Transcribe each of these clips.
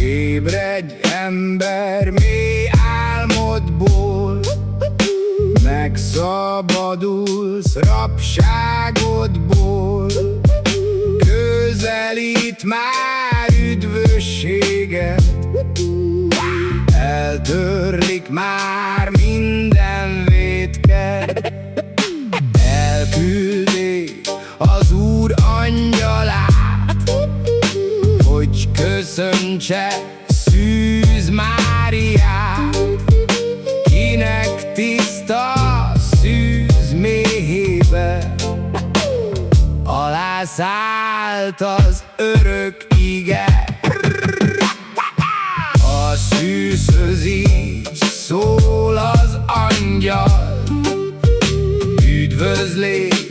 Ébredj ember mély álmodból. Megszabadulsz rabságodból. Közelít már üdvösséget. Eldől köszöntse Szűz Máriát. Kinek tiszta szűz méhébe? Alászállt az örök ige. A szűzhöz így szól az angyal. Üdvözlégy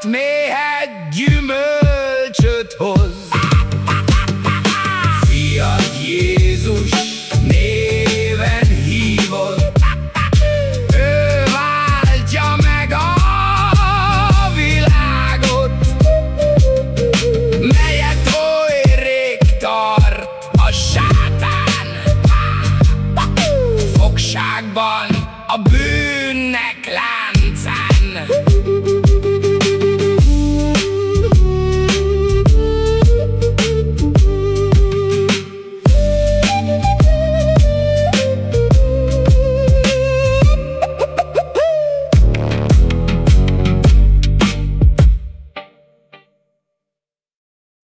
hát néhány gyümölcsöt hoz. Fiat Jézus néven hívod? ő váltja meg a világot, melyet oly rég tart a sátán. Fogságban a bűnnek